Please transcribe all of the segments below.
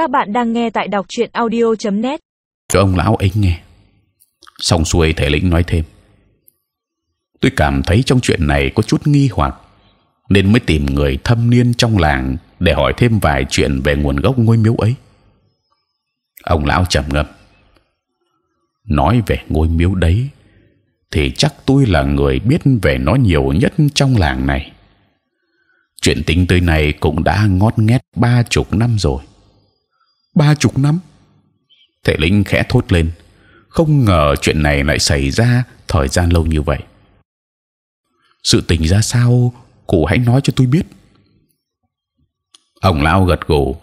Các bạn đang nghe tại đọc truyện audio.net. cho ông lão ấy nghe. Xong xuôi thầy lĩnh nói thêm. Tôi cảm thấy trong chuyện này có chút nghi hoặc, nên mới tìm người thâm niên trong làng để hỏi thêm vài chuyện về nguồn gốc ngôi miếu ấy. Ông lão trầm ngâm. Nói về ngôi miếu đấy, thì chắc tôi là người biết về nó nhiều nhất trong làng này. Chuyện tính tới này cũng đã ngót nghét ba chục năm rồi. Ba chục năm? Thể linh khẽ thốt lên, không ngờ chuyện này lại xảy ra thời gian lâu như vậy. Sự tình ra sao, cụ hãy nói cho tôi biết. Ông lão gật gù,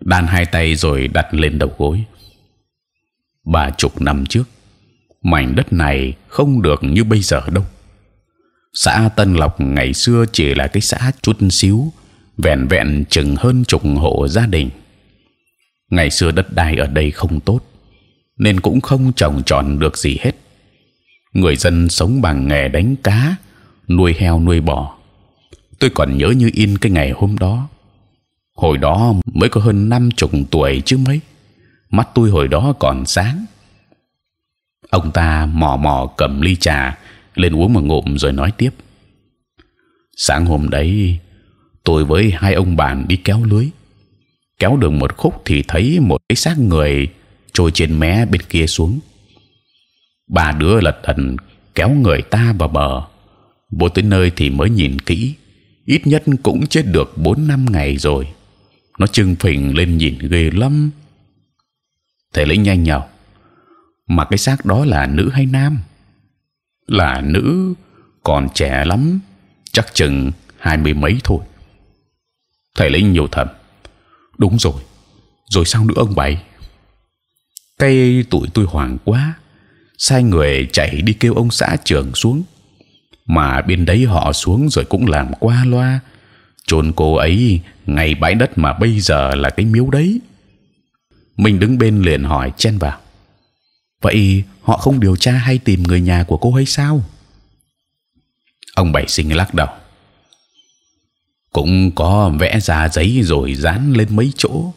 đan hai tay rồi đặt lên đầu gối. Ba chục năm trước, mảnh đất này không được như bây giờ đâu. Xã Tân Lộc ngày xưa chỉ là cái xã chút xíu, vẹn vẹn chừng hơn chục hộ gia đình. Ngày xưa đất đai ở đây không tốt, nên cũng không trồng trọt được gì hết. Người dân sống bằng nghề đánh cá, nuôi heo nuôi bò. Tôi còn nhớ như in cái ngày hôm đó. Hồi đó mới có hơn năm chục tuổi chứ mấy. Mắt tôi hồi đó còn sáng. Ông ta mò mò cầm ly trà lên uống một ngụm rồi nói tiếp. Sáng hôm đấy, tôi với hai ông bạn đi kéo lưới. Kéo được một khúc thì thấy một cái xác người trôi trên mé bên kia xuống. Ba đứa lật đật kéo người ta vào bờ. Vô tới nơi thì mới nhìn kỹ, ít nhất cũng chết được bốn năm ngày rồi. Nó trưng phình lên nhìn ghê lắm. Thầy lĩnh nhanh nhào. Mà cái xác đó là nữ hay nam? Là nữ, còn trẻ lắm, chắc chừng hai mươi mấy thôi. Thầy lĩnh nhiều thầm. Đúng rồi, rồi sao nữa ông bảy? Cây tuổi tôi hoảng quá, sai người chạy đi kêu ông xã trưởng xuống. Mà bên đấy họ xuống rồi cũng làm qua loa, chôn cô ấy ngay bãi đất mà bây giờ là cái miếu đấy. Mình đứng bên liền hỏi chen vào. Vậy họ không điều tra hay tìm người nhà của cô ấy sao? Ông bảy sinh lắc đầu. Cũng có vẽ ra giấy rồi dán lên mấy chỗ,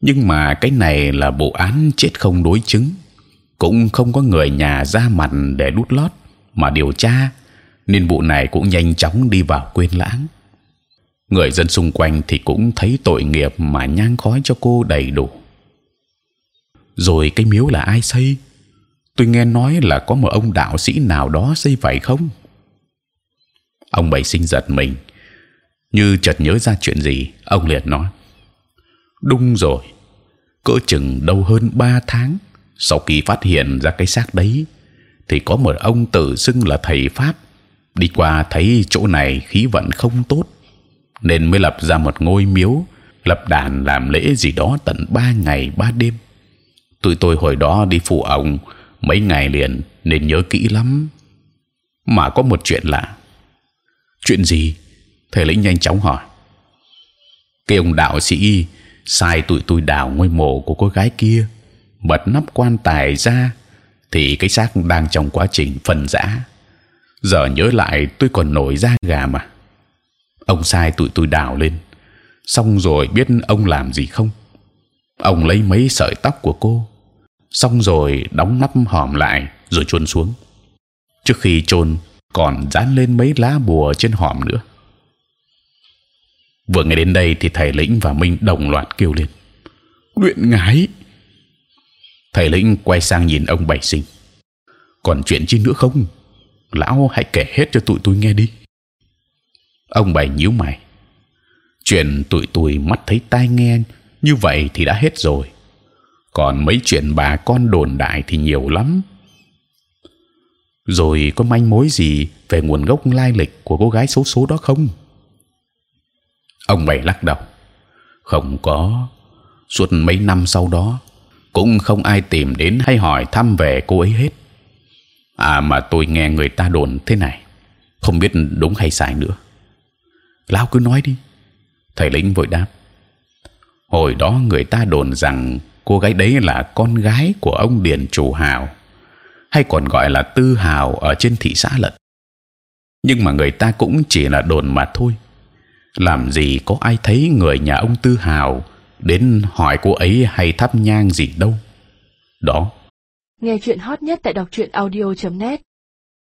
nhưng mà cái này là vụ án chết không đối chứng, cũng không có người nhà ra mặt để đút lót mà điều tra, nên vụ này cũng nhanh chóng đi vào quên lãng. Người dân xung quanh thì cũng thấy tội nghiệp mà nhang khói cho cô đầy đủ. Rồi cái miếu là ai xây? Tôi nghe nói là có một ông đạo sĩ nào đó xây vậy không? Ông bảy sinh giật mình, như chợt nhớ ra chuyện gì, ông liền nói: đúng rồi, cỡ chừng đâu hơn 3 tháng sau khi phát hiện ra cái xác đấy, thì có một ông tự xưng là thầy pháp đi qua thấy chỗ này khí vận không tốt, nên mới lập ra một ngôi miếu, lập đàn làm lễ gì đó tận ba ngày ba đêm. Tụi tôi hồi đó đi phụ ông mấy ngày liền nên nhớ kỹ lắm. Mà có một chuyện lạ. Chuyện gì? Thể lĩnh nhanh chóng hỏi. Cái ông đạo sĩ sai tụi tôi đào ngôi mộ của cô gái kia, bật nắp quan tài ra, thì cái xác đang trong quá trình phân rã. Giờ nhớ lại tôi còn nổi da gà mà. Ông sai tụi tôi đào lên, xong rồi biết ông làm gì không? Ông lấy mấy sợi tóc của cô, xong rồi đóng nắp hòm lại rồi chôn xuống. Trước khi chôn còn dán lên mấy lá bùa trên hòm nữa. Vừa nghe đến đây thì thầy lĩnh và minh đồng loạt kêu lên: luyện ngái. Thầy lĩnh quay sang nhìn ông bảy sinh. Còn chuyện chi nữa không? Lão hãy kể hết cho tụi tôi nghe đi. Ông bảy nhíu mày. Chuyện tụi tôi mắt thấy tai nghe như vậy thì đã hết rồi. Còn mấy chuyện bà con đồn đại thì nhiều lắm. Rồi có manh mối gì về nguồn gốc lai lịch của cô gái xấu số đó không? Ông bảy lắc đầu. Không có. Suốt mấy năm sau đó cũng không ai tìm đến hay hỏi thăm về cô ấy hết. À mà tôi nghe người ta đồn thế này, không biết đúng hay sai nữa. Lão cứ nói đi. Thầy lĩnh vội đáp. Hồi đó người ta đồn rằng cô gái đấy là con gái của ông Điền Chủ Hào, hay còn gọi là Tư Hào ở trên thị xã lận. Nhưng mà người ta cũng chỉ là đồn mà thôi. Làm gì có ai thấy người nhà ông Tư Hào? Đến hỏi cô ấy hay thắp nhang gì đâu. Đó. Nghe chuyện hot nhất tại đọc truyện audio.net